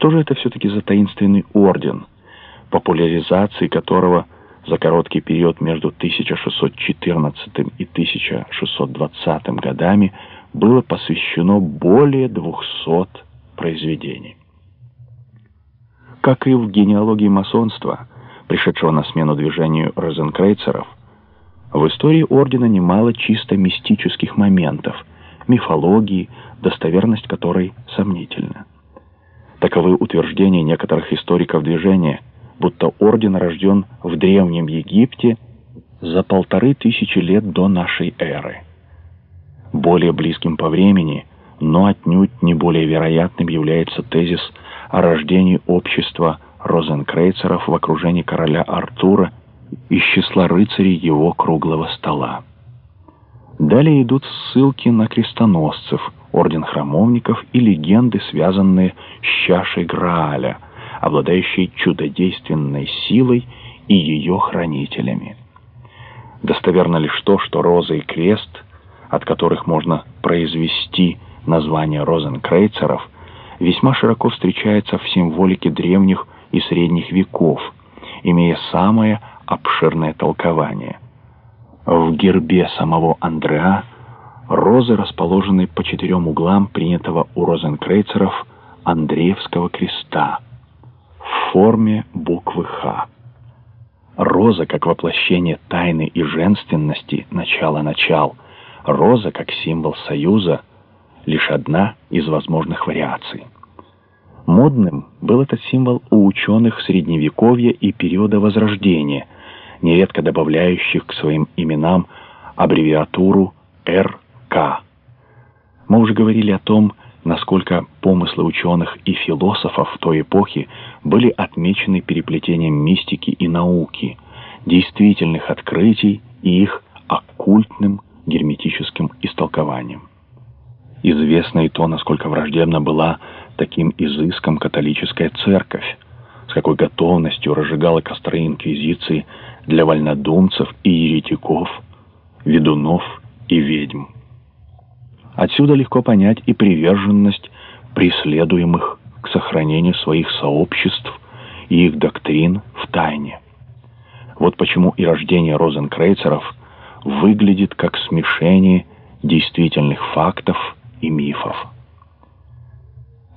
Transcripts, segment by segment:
Что же это все-таки за таинственный орден, популяризации которого за короткий период между 1614 и 1620 годами было посвящено более 200 произведений? Как и в генеалогии масонства, пришедшего на смену движению розенкрейцеров, в истории ордена немало чисто мистических моментов, мифологии, достоверность которой сомнительна. Таковы утверждения некоторых историков движения, будто орден рожден в Древнем Египте за полторы тысячи лет до нашей эры. Более близким по времени, но отнюдь не более вероятным является тезис о рождении общества розенкрейцеров в окружении короля Артура из числа рыцарей его круглого стола. Далее идут ссылки на крестоносцев, орден храмовников и легенды, связанные с чашей Грааля, обладающей чудодейственной силой и ее хранителями. Достоверно лишь то, что роза и крест, от которых можно произвести название розенкрейцеров, весьма широко встречается в символике древних и средних веков, имея самое обширное толкование. В гербе самого Андреа розы расположены по четырем углам принятого у розенкрейцеров Андреевского креста в форме буквы «Х». Роза как воплощение тайны и женственности, начало-начал. Роза как символ союза, лишь одна из возможных вариаций. Модным был этот символ у ученых Средневековья и периода Возрождения, нередко добавляющих к своим именам аббревиатуру «РК». Мы уже говорили о том, насколько помыслы ученых и философов в той эпохи были отмечены переплетением мистики и науки, действительных открытий и их оккультным герметическим истолкованием. Известно и то, насколько враждебна была таким изыском католическая церковь, с какой готовностью разжигала костры инквизиции для вольнодумцев и еретиков, ведунов и ведьм. Отсюда легко понять и приверженность преследуемых к сохранению своих сообществ и их доктрин в тайне. Вот почему и рождение розенкрейцеров выглядит как смешение действительных фактов и мифов.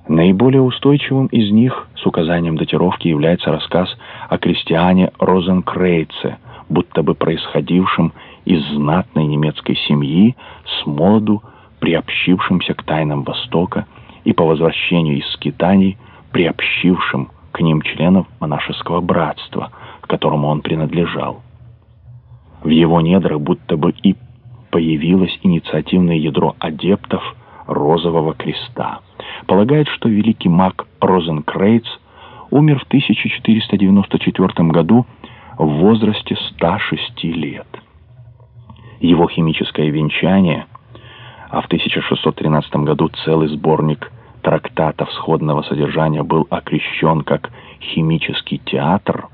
Наиболее устойчивым из них с указанием датировки является рассказ о крестьяне Розенкрейце, будто бы происходившем из знатной немецкой семьи с молоду приобщившимся к тайнам Востока и по возвращению из скитаний приобщившим к ним членов монашеского братства, к которому он принадлежал. В его недрах будто бы и появилось инициативное ядро адептов Розового Креста. Полагает, что великий маг Розенкрейц умер в 1494 году в возрасте 106 лет. Его химическое венчание, а в 1613 году целый сборник трактатов сходного содержания был окрещен как «химический театр»,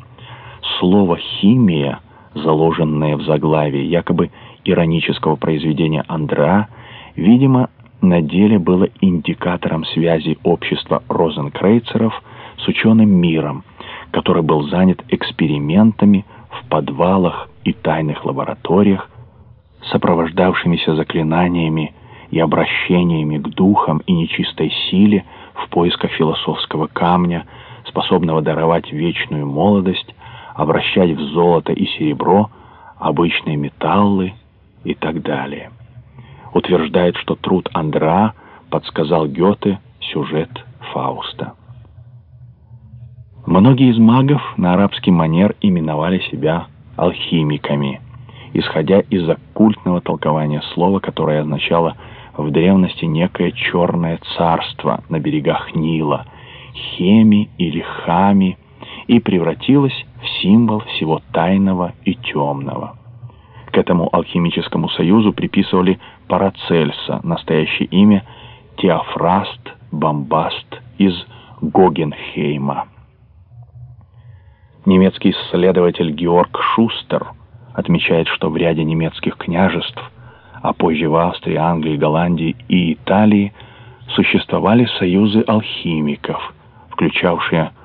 слово «химия», заложенное в заглавии якобы иронического произведения Андреа, видимо, на деле было индикатором связи общества розенкрейцеров с ученым миром, который был занят экспериментами в подвалах и тайных лабораториях, сопровождавшимися заклинаниями и обращениями к духам и нечистой силе в поисках философского камня, способного даровать вечную молодость, обращать в золото и серебро обычные металлы и так далее утверждает, что труд Андра подсказал Гёте сюжет Фауста. Многие из магов на арабский манер именовали себя алхимиками, исходя из оккультного толкования слова, которое означало в древности некое черное царство на берегах Нила, Хеми или Хами, и превратилось в символ всего тайного и темного. К этому алхимическому союзу приписывали Парацельса, настоящее имя Теофраст Бомбаст из Гогенхейма. Немецкий исследователь Георг Шустер отмечает, что в ряде немецких княжеств, а позже в Австрии, Англии, Голландии и Италии существовали союзы алхимиков – включавшие